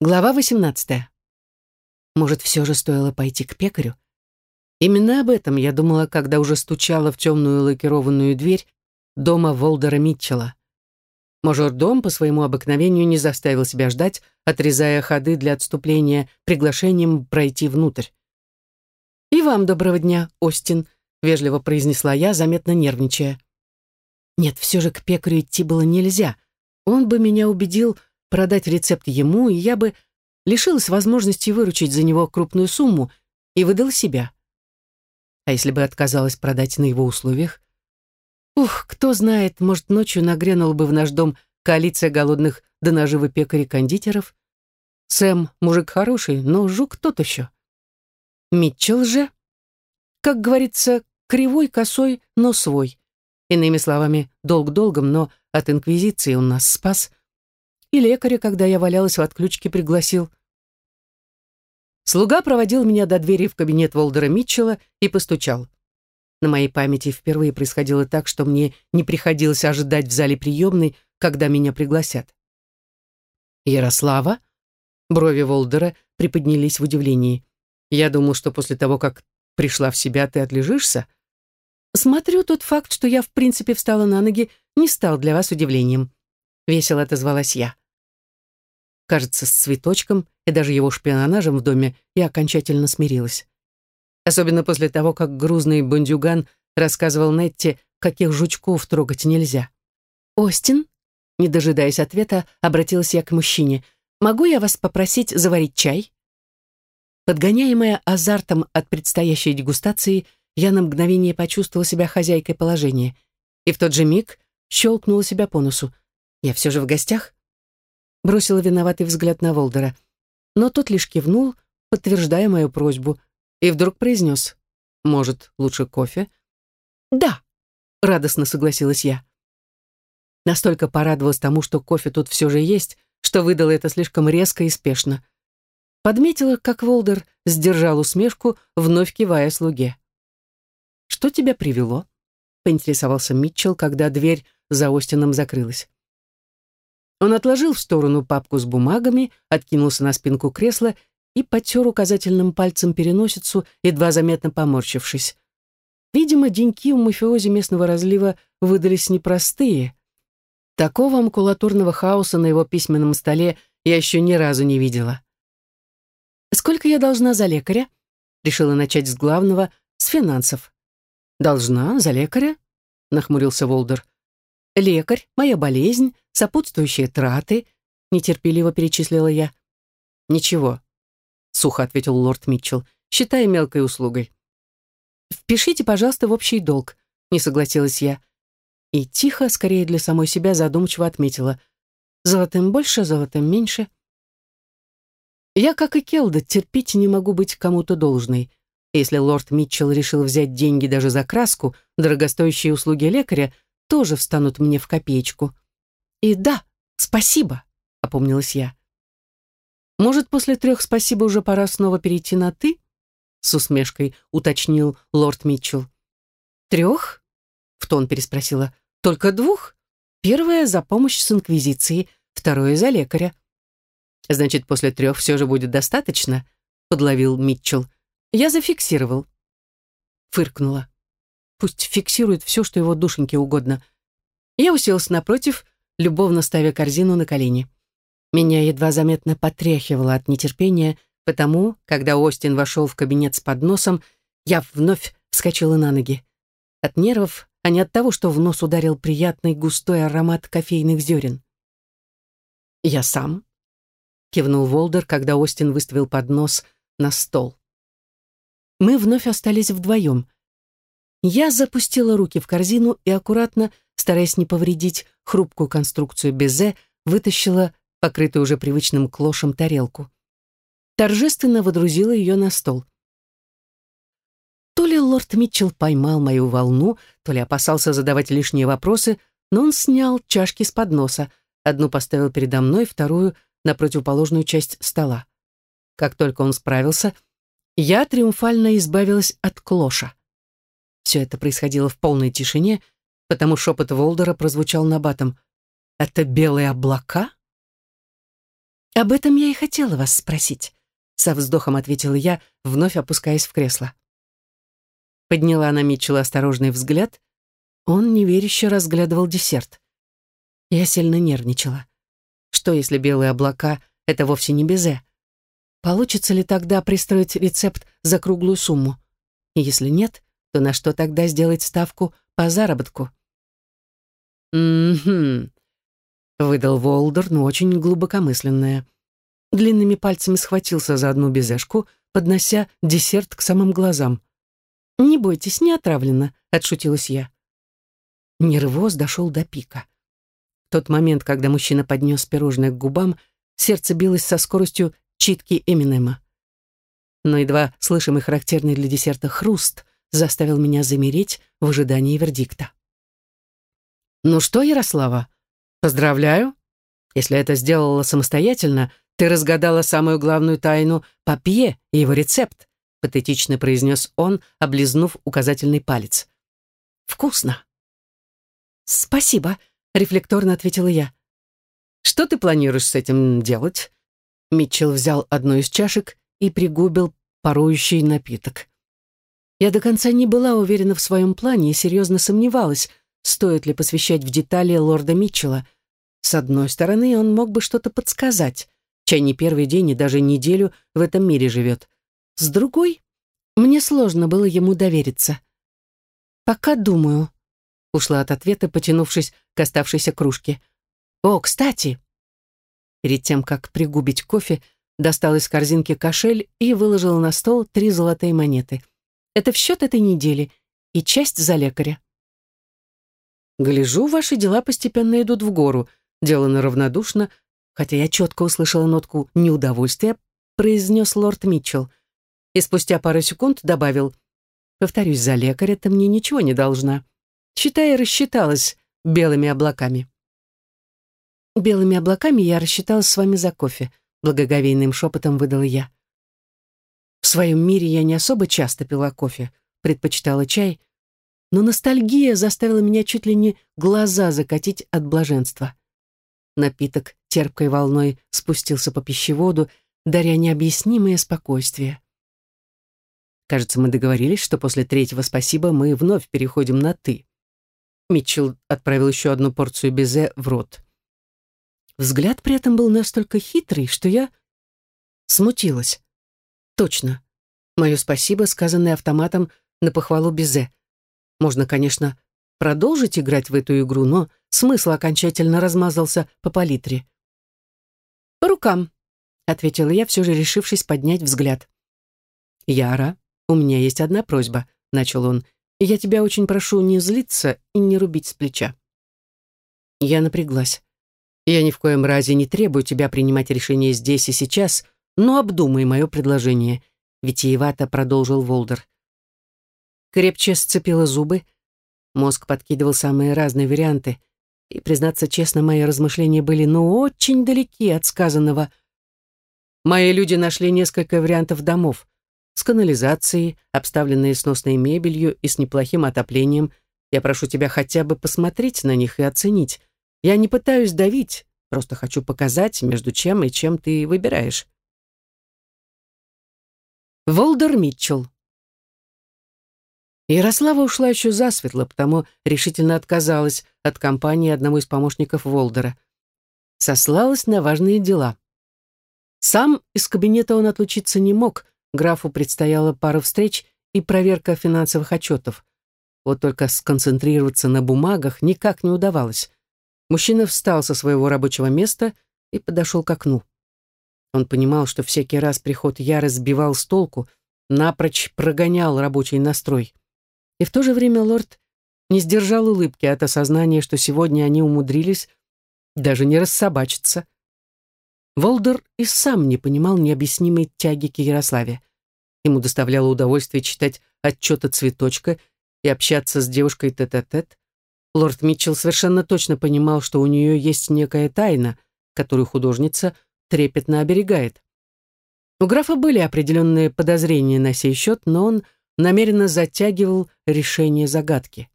Глава 18. Может, все же стоило пойти к пекарю? Именно об этом я думала, когда уже стучала в темную лакированную дверь дома Волдера Митчелла. Мажордом по своему обыкновению не заставил себя ждать, отрезая ходы для отступления приглашением пройти внутрь. «И вам доброго дня, Остин», — вежливо произнесла я, заметно нервничая. Нет, все же к пекарю идти было нельзя. Он бы меня убедил, продать рецепт ему, и я бы лишилась возможности выручить за него крупную сумму и выдал себя. А если бы отказалась продать на его условиях? Ух, кто знает, может, ночью нагрянула бы в наш дом коалиция голодных до наживы пекарей-кондитеров. Сэм мужик хороший, но жук тот еще. Митчелл же, как говорится, кривой, косой, но свой. Иными словами, долг долгом, но от инквизиции он нас спас — и лекаря, когда я валялась в отключке, пригласил. Слуга проводил меня до двери в кабинет Волдера Митчелла и постучал. На моей памяти впервые происходило так, что мне не приходилось ожидать в зале приемной, когда меня пригласят. «Ярослава?» Брови Волдера приподнялись в удивлении. «Я думал, что после того, как пришла в себя, ты отлежишься?» «Смотрю, тот факт, что я в принципе встала на ноги, не стал для вас удивлением», — весело отозвалась я. Кажется, с цветочком и даже его шпионажем в доме я окончательно смирилась. Особенно после того, как грузный бандюган рассказывал Нетте, каких жучков трогать нельзя. «Остин?» Не дожидаясь ответа, обратилась я к мужчине. «Могу я вас попросить заварить чай?» Подгоняемая азартом от предстоящей дегустации, я на мгновение почувствовала себя хозяйкой положения. И в тот же миг щелкнула себя по носу. Я все же в гостях? Бросила виноватый взгляд на Волдера. Но тот лишь кивнул, подтверждая мою просьбу, и вдруг произнес, «Может, лучше кофе?» «Да», — радостно согласилась я. Настолько порадовалась тому, что кофе тут все же есть, что выдала это слишком резко и спешно. Подметила, как Волдер сдержал усмешку, вновь кивая слуге. «Что тебя привело?» — поинтересовался Митчелл, когда дверь за Остином закрылась. Он отложил в сторону папку с бумагами, откинулся на спинку кресла и потер указательным пальцем переносицу, едва заметно поморщившись. Видимо, деньки у мафиози местного разлива выдались непростые. Такого макулатурного хаоса на его письменном столе я еще ни разу не видела. «Сколько я должна за лекаря?» Решила начать с главного, с финансов. «Должна? За лекаря?» — нахмурился Волдер. «Лекарь, моя болезнь, сопутствующие траты», — нетерпеливо перечислила я. «Ничего», — сухо ответил лорд Митчелл, — «считай мелкой услугой». «Впишите, пожалуйста, в общий долг», — не согласилась я. И тихо, скорее для самой себя, задумчиво отметила. «Золотым больше, золотым меньше». Я, как и Келда, терпеть не могу быть кому-то должной. Если лорд Митчелл решил взять деньги даже за краску, дорогостоящие услуги лекаря, тоже встанут мне в копеечку. И да, спасибо, опомнилась я. Может, после трех спасибо уже пора снова перейти на «ты»? С усмешкой уточнил лорд Митчелл. «Трех?» — в тон переспросила. «Только двух? Первое за помощь с инквизицией, второе за лекаря». «Значит, после трех все же будет достаточно?» — подловил Митчелл. «Я зафиксировал». Фыркнула. Пусть фиксирует все, что его душеньке угодно. Я уселась напротив, любовно ставя корзину на колени. Меня едва заметно потряхивало от нетерпения, потому, когда Остин вошел в кабинет с подносом, я вновь вскочила на ноги. От нервов, а не от того, что в нос ударил приятный густой аромат кофейных зерен. «Я сам», — кивнул Волдер, когда Остин выставил поднос на стол. Мы вновь остались вдвоем. Я запустила руки в корзину и аккуратно, стараясь не повредить хрупкую конструкцию безе, вытащила покрытую уже привычным клошем тарелку. Торжественно водрузила ее на стол. То ли лорд Митчелл поймал мою волну, то ли опасался задавать лишние вопросы, но он снял чашки с подноса, одну поставил передо мной, вторую — на противоположную часть стола. Как только он справился, я триумфально избавилась от клоша. Все это происходило в полной тишине, потому шепот Волдера прозвучал набатом. «Это белые облака?» «Об этом я и хотела вас спросить», — со вздохом ответила я, вновь опускаясь в кресло. Подняла на Митчелла осторожный взгляд. Он неверяще разглядывал десерт. Я сильно нервничала. Что, если белые облака — это вовсе не безе? Получится ли тогда пристроить рецепт за круглую сумму? И если нет, то на что тогда сделать ставку по заработку? «Угу», — выдал Волдер, но очень глубокомысленное. Длинными пальцами схватился за одну безешку, поднося десерт к самым глазам. «Не бойтесь, не отравлено», — отшутилась я. Нервоз дошел до пика. В тот момент, когда мужчина поднес пирожное к губам, сердце билось со скоростью читки Эминема. Но едва слышимый характерный для десерта хруст заставил меня замереть в ожидании вердикта. «Ну что, Ярослава, поздравляю. Если это сделала самостоятельно, ты разгадала самую главную тайну папье и его рецепт», патетично произнес он, облизнув указательный палец. «Вкусно!» «Спасибо», — рефлекторно ответила я. «Что ты планируешь с этим делать?» Митчелл взял одну из чашек и пригубил парующий напиток. Я до конца не была уверена в своем плане и серьезно сомневалась, стоит ли посвящать в детали лорда Митчелла. С одной стороны, он мог бы что-то подсказать. Чай не первый день и даже неделю в этом мире живет. С другой, мне сложно было ему довериться. «Пока думаю», — ушла от ответа, потянувшись к оставшейся кружке. «О, кстати!» Перед тем, как пригубить кофе, достал из корзинки кошель и выложил на стол три золотые монеты. «Это в счет этой недели и часть за лекаря». «Гляжу, ваши дела постепенно идут в гору», — делано равнодушно, хотя я четко услышала нотку неудовольствия, произнес лорд Митчелл и спустя пару секунд добавил «Повторюсь, за лекаря ты мне ничего не должна. Считай, рассчиталась белыми облаками». «Белыми облаками я рассчиталась с вами за кофе», благоговейным шепотом выдала я. В своем мире я не особо часто пила кофе, предпочитала чай, но ностальгия заставила меня чуть ли не глаза закатить от блаженства. Напиток терпкой волной спустился по пищеводу, даря необъяснимое спокойствие. Кажется, мы договорились, что после третьего «спасибо» мы вновь переходим на «ты». Митчелл отправил еще одну порцию безе в рот. Взгляд при этом был настолько хитрый, что я смутилась. Точно. Мое спасибо, сказанное автоматом на похвалу безе. Можно, конечно, продолжить играть в эту игру, но смысл окончательно размазался по палитре. «По рукам», — ответила я, все же решившись поднять взгляд. «Яра, «У меня есть одна просьба», — начал он. «Я тебя очень прошу не злиться и не рубить с плеча». Я напряглась. «Я ни в коем разе не требую тебя принимать решение здесь и сейчас, но обдумай мое предложение», — витиевато продолжил Волдер. Крепче сцепила зубы. Мозг подкидывал самые разные варианты. И, признаться честно, мои размышления были ну очень далеки от сказанного. Мои люди нашли несколько вариантов домов с канализацией, обставленные сносной мебелью и с неплохим отоплением. Я прошу тебя хотя бы посмотреть на них и оценить. Я не пытаюсь давить, просто хочу показать, между чем и чем ты выбираешь. Волдер Митчелл Ярослава ушла еще засветло, потому решительно отказалась от компании одного из помощников Волдера. Сослалась на важные дела. Сам из кабинета он отлучиться не мог, Графу предстояла пара встреч и проверка финансовых отчетов. Вот только сконцентрироваться на бумагах никак не удавалось. Мужчина встал со своего рабочего места и подошел к окну. Он понимал, что всякий раз приход Яры сбивал с толку, напрочь прогонял рабочий настрой. И в то же время лорд не сдержал улыбки от осознания, что сегодня они умудрились даже не рассобачиться. Волдер и сам не понимал необъяснимой тяги к Ярославе. Ему доставляло удовольствие читать отчеты цветочка и общаться с девушкой тет-а-тет. -тет. Лорд Митчелл совершенно точно понимал, что у нее есть некая тайна, которую художница трепетно оберегает. У графа были определенные подозрения на сей счет, но он намеренно затягивал решение загадки.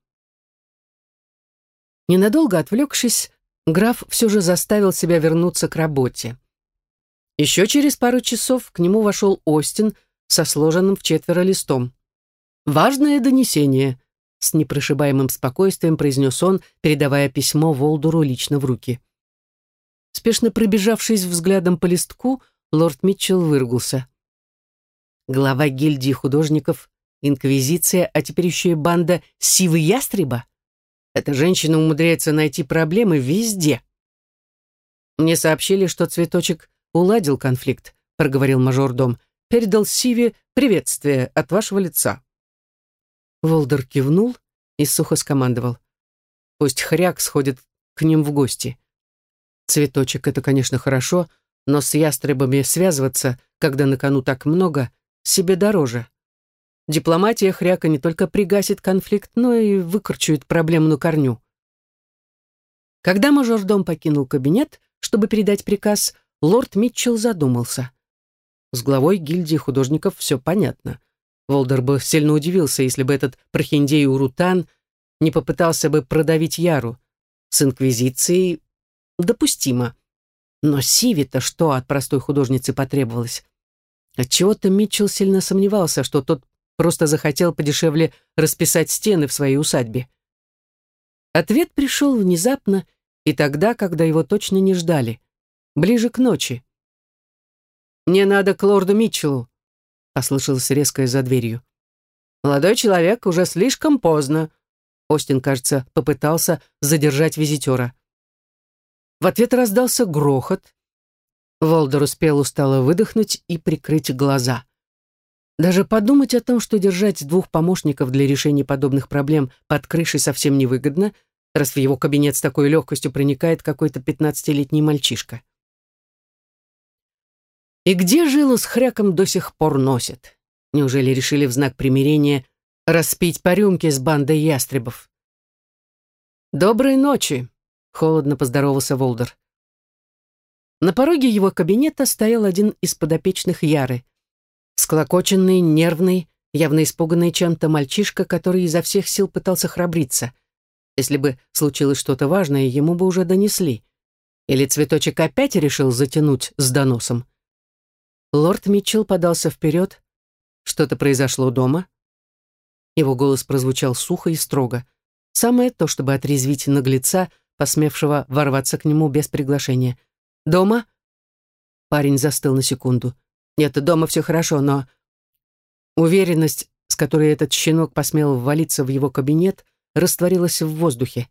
Ненадолго отвлекшись, граф все же заставил себя вернуться к работе. Еще через пару часов к нему вошел Остин со сложенным в четверо листом. «Важное донесение», — с непрошибаемым спокойствием произнес он, передавая письмо Волдуру лично в руки. Спешно пробежавшись взглядом по листку, лорд Митчелл выругался. Глава гильдии художников, инквизиция, а теперь еще и банда Сивы Ястреба? Эта женщина умудряется найти проблемы везде. Мне сообщили, что цветочек уладил конфликт, проговорил мажордом, передал Сиве приветствие от вашего лица. Волдер кивнул и сухо скомандовал. Пусть хряк сходит к ним в гости. Цветочек — это, конечно, хорошо, но с ястребами связываться, когда на кону так много, себе дороже. Дипломатия хряка не только пригасит конфликт, но и выкорчует проблему на корню. Когда мажордом покинул кабинет, чтобы передать приказ, лорд Митчелл задумался. С главой гильдии художников все понятно. Волдер бы сильно удивился, если бы этот прохиндей Урутан не попытался бы продавить Яру. С Инквизицией допустимо. Но Сиви-то что от простой художницы потребовалось? Отчего-то Митчелл сильно сомневался, что тот просто захотел подешевле расписать стены в своей усадьбе. Ответ пришел внезапно и тогда, когда его точно не ждали, ближе к ночи. «Мне надо к лорду Митчеллу», — послышалось резкое за дверью. «Молодой человек, уже слишком поздно», — Остин, кажется, попытался задержать визитера. В ответ раздался грохот. Волдер успел устало выдохнуть и прикрыть глаза. Даже подумать о том, что держать двух помощников для решения подобных проблем под крышей совсем невыгодно, раз в его кабинет с такой легкостью проникает какой-то пятнадцатилетний мальчишка. И где жилу с хряком до сих пор носит? Неужели решили в знак примирения распить по рюмке с бандой ястребов? «Доброй ночи!» — холодно поздоровался Волдер. На пороге его кабинета стоял один из подопечных Яры. Склокоченный, нервный, явно испуганный чем-то мальчишка, который изо всех сил пытался храбриться. Если бы случилось что-то важное, ему бы уже донесли. Или цветочек опять решил затянуть с доносом. Лорд Митчелл подался вперед. Что-то произошло дома. Его голос прозвучал сухо и строго. Самое то, чтобы отрезвить наглеца, посмевшего ворваться к нему без приглашения. «Дома?» Парень застыл на секунду. «Нет, дома все хорошо, но...» Уверенность, с которой этот щенок посмел ввалиться в его кабинет, растворилась в воздухе.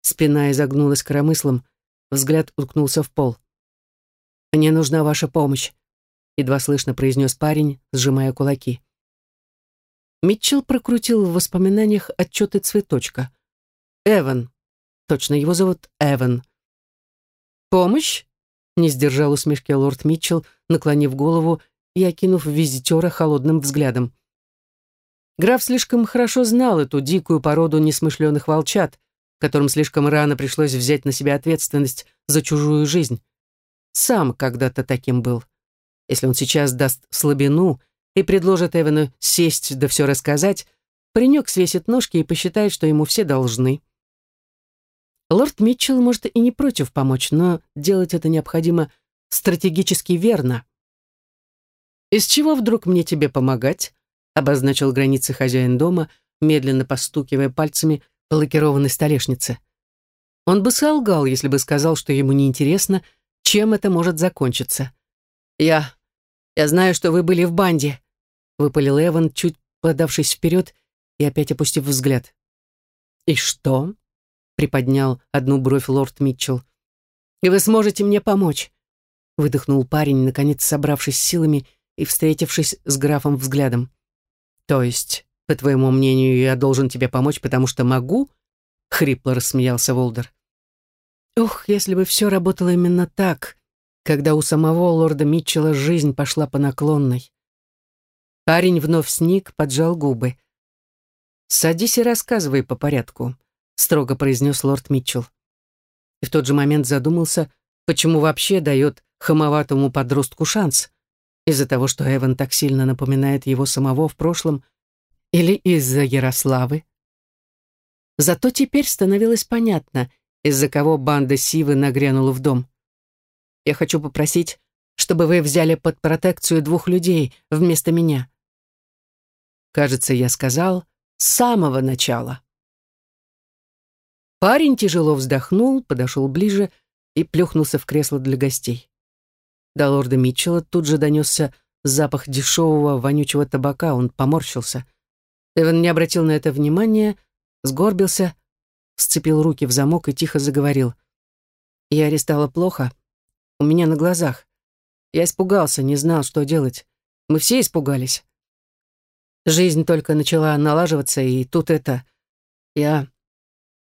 Спина изогнулась коромыслом, взгляд уткнулся в пол. «Мне нужна ваша помощь», — едва слышно произнес парень, сжимая кулаки. Митчелл прокрутил в воспоминаниях отчеты цветочка. «Эван. Точно, его зовут Эван. «Помощь?» — не сдержал усмешки лорд Митчелл, наклонив голову и окинув визитера холодным взглядом. Граф слишком хорошо знал эту дикую породу несмышленых волчат, которым слишком рано пришлось взять на себя ответственность за чужую жизнь. Сам когда-то таким был. Если он сейчас даст слабину и предложит Эвану сесть да все рассказать, паренек свесит ножки и посчитает, что ему все должны. Лорд Митчелл может и не против помочь, но делать это необходимо стратегически верно. «Из чего вдруг мне тебе помогать?» обозначил границы хозяин дома, медленно постукивая пальцами по лакированной столешнице. Он бы солгал, если бы сказал, что ему неинтересно, чем это может закончиться. «Я... я знаю, что вы были в банде», — выпалил Эван, чуть подавшись вперед и опять опустив взгляд. «И что?» Приподнял одну бровь лорд Митчелл. «И вы сможете мне помочь», — выдохнул парень, наконец собравшись силами и встретившись с графом взглядом. «То есть, по твоему мнению, я должен тебе помочь, потому что могу?» — хрипло рассмеялся Волдер. «Ох, если бы все работало именно так, когда у самого лорда Митчелла жизнь пошла по наклонной». Парень вновь сник, поджал губы. «Садись и рассказывай по порядку строго произнес лорд Митчелл. И в тот же момент задумался, почему вообще дает хамоватому подростку шанс. Из-за того, что Эван так сильно напоминает его самого в прошлом, или из-за Ярославы. Зато теперь становилось понятно, из-за кого банда Сивы нагрянула в дом. Я хочу попросить, чтобы вы взяли под протекцию двух людей вместо меня. Кажется, я сказал с самого начала. Парень тяжело вздохнул, подошел ближе и плюхнулся в кресло для гостей. До лорда Митчелла тут же донесся запах дешевого вонючего табака, он поморщился. Эван не обратил на это внимания, сгорбился, сцепил руки в замок и тихо заговорил. Я арестовала плохо, у меня на глазах. Я испугался, не знал, что делать. Мы все испугались. Жизнь только начала налаживаться, и тут это... Я...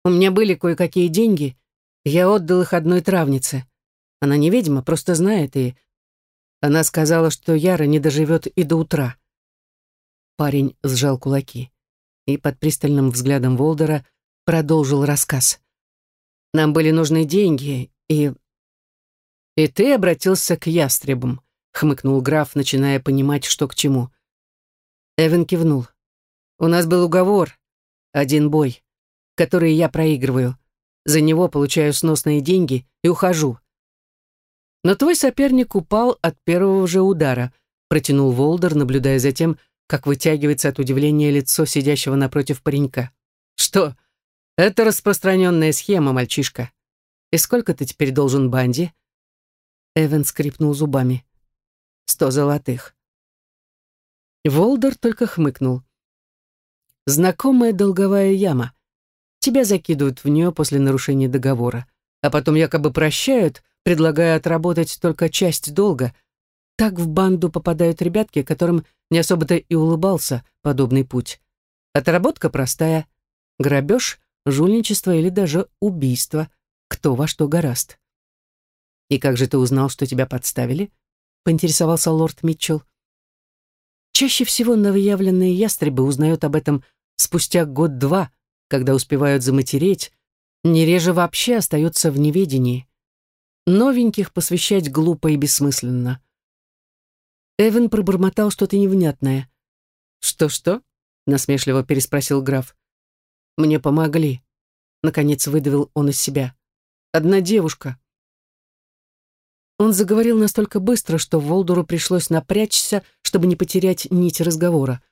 У меня были кое-какие деньги, я отдал их одной травнице. Она не ведьма, просто знает, и... Она сказала, что Яра не доживет и до утра. Парень сжал кулаки и под пристальным взглядом Волдера продолжил рассказ. «Нам были нужны деньги, и...» «И ты обратился к ястребам», — хмыкнул граф, начиная понимать, что к чему. Эван кивнул. «У нас был уговор, один бой которые я проигрываю. За него получаю сносные деньги и ухожу. Но твой соперник упал от первого же удара, протянул Волдер, наблюдая за тем, как вытягивается от удивления лицо сидящего напротив паренька. Что? Это распространенная схема, мальчишка. И сколько ты теперь должен банде? Эван скрипнул зубами. Сто золотых. Волдер только хмыкнул. Знакомая долговая яма. Тебя закидывают в нее после нарушения договора, а потом якобы прощают, предлагая отработать только часть долга. Так в банду попадают ребятки, которым не особо-то и улыбался подобный путь. Отработка простая. Грабеж, жульничество или даже убийство. Кто во что гораст. «И как же ты узнал, что тебя подставили?» — поинтересовался лорд Митчелл. Чаще всего новоявленные ястребы узнают об этом спустя год-два, когда успевают заматереть, не реже вообще остаются в неведении. Новеньких посвящать глупо и бессмысленно. Эван пробормотал что-то невнятное. «Что-что?» — насмешливо переспросил граф. «Мне помогли», — наконец выдавил он из себя. «Одна девушка». Он заговорил настолько быстро, что Волдуру пришлось напрячься, чтобы не потерять нить разговора.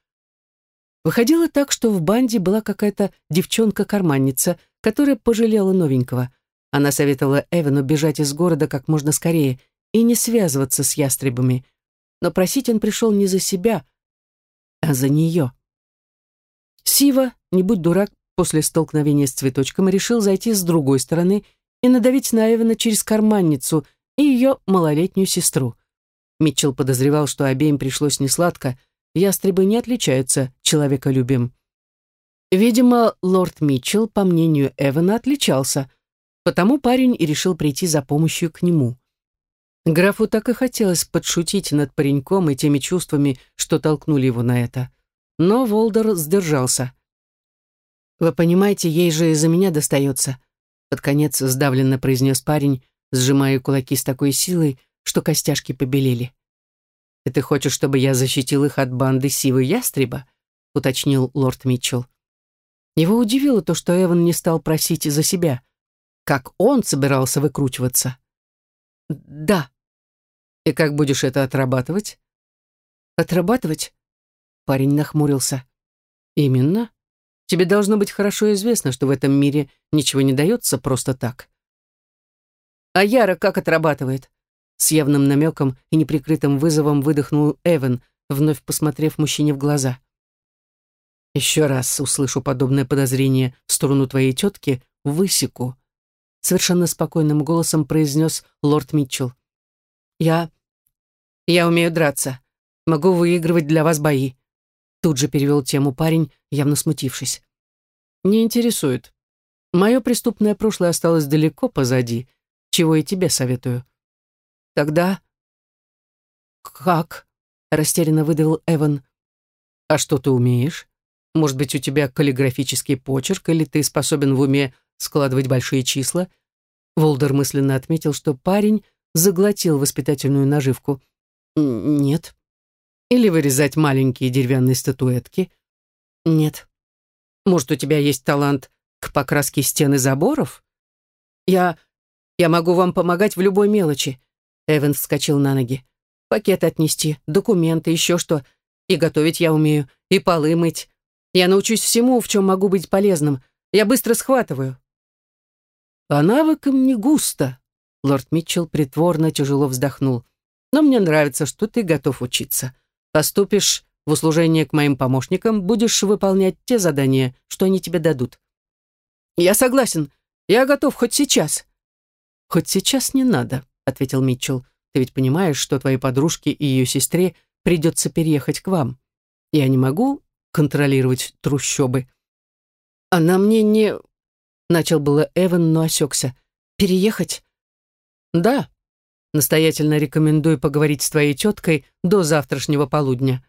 Выходило так, что в банде была какая-то девчонка-карманница, которая пожалела новенького. Она советовала Эвану бежать из города как можно скорее и не связываться с ястребами. Но просить он пришел не за себя, а за нее. Сива, не будь дурак, после столкновения с цветочком решил зайти с другой стороны и надавить на Эвана через карманницу и ее малолетнюю сестру. Митчелл подозревал, что обеим пришлось несладко, ястребы не отличаются человеколюбием. Видимо, лорд Митчелл, по мнению Эвана, отличался, потому парень и решил прийти за помощью к нему. Графу так и хотелось подшутить над пареньком и теми чувствами, что толкнули его на это. Но Волдер сдержался. «Вы понимаете, ей же из-за меня достается», под конец сдавленно произнес парень, сжимая кулаки с такой силой, что костяшки побелели. «И ты хочешь, чтобы я защитил их от банды Сивы Ястреба?» — уточнил лорд Митчелл. Его удивило то, что Эван не стал просить за себя. Как он собирался выкручиваться? «Да». «И как будешь это отрабатывать?» «Отрабатывать?» Парень нахмурился. «Именно. Тебе должно быть хорошо известно, что в этом мире ничего не дается просто так». «А Яра как отрабатывает?» С явным намеком и неприкрытым вызовом выдохнул Эван, вновь посмотрев мужчине в глаза. «Еще раз услышу подобное подозрение в сторону твоей тетки, высеку», совершенно спокойным голосом произнес лорд Митчелл. «Я... я умею драться. Могу выигрывать для вас бои», тут же перевел тему парень, явно смутившись. «Не интересует. Мое преступное прошлое осталось далеко позади, чего и тебе советую. Тогда... Как? Растерянно выдавил Эван. А что ты умеешь? Может быть, у тебя каллиграфический почерк, или ты способен в уме складывать большие числа? Волдер мысленно отметил, что парень заглотил воспитательную наживку. Нет. Или вырезать маленькие деревянные статуэтки? Нет. Может, у тебя есть талант к покраске стены заборов? Я... я могу вам помогать в любой мелочи. Эван вскочил на ноги. Пакет отнести, документы, еще что. И готовить я умею, и полы мыть. Я научусь всему, в чем могу быть полезным. Я быстро схватываю». «По навыкам не густо», — лорд Митчелл притворно тяжело вздохнул. «Но мне нравится, что ты готов учиться. Поступишь в услужение к моим помощникам, будешь выполнять те задания, что они тебе дадут». «Я согласен. Я готов хоть сейчас». «Хоть сейчас не надо», — ответил Митчелл. «Ты ведь понимаешь, что твоей подружке и ее сестре придется переехать к вам. Я не могу контролировать трущобы». «Она мне не...» — начал было Эван, но осекся. «Переехать?» «Да. Настоятельно рекомендую поговорить с твоей теткой до завтрашнего полудня».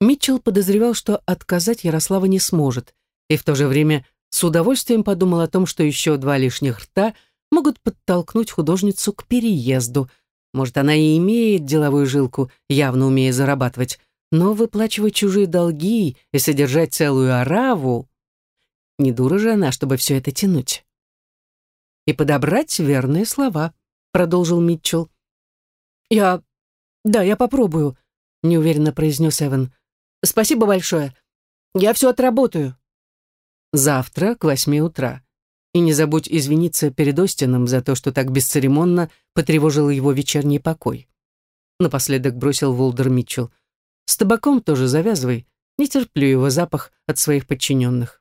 Митчелл подозревал, что отказать Ярослава не сможет, и в то же время с удовольствием подумал о том, что еще два лишних рта могут подтолкнуть художницу к переезду. Может, она и имеет деловую жилку, явно умея зарабатывать, но выплачивать чужие долги и содержать целую ораву не дура же она, чтобы все это тянуть. И подобрать верные слова, продолжил Митчелл. Я... Да, я попробую, неуверенно произнес Эван. Спасибо большое. Я все отработаю. Завтра к восьми утра. И не забудь извиниться перед Остином за то, что так бесцеремонно потревожил его вечерний покой. Напоследок бросил Волдер Митчелл. С табаком тоже завязывай. Не терплю его запах от своих подчиненных.